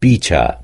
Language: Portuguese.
picha.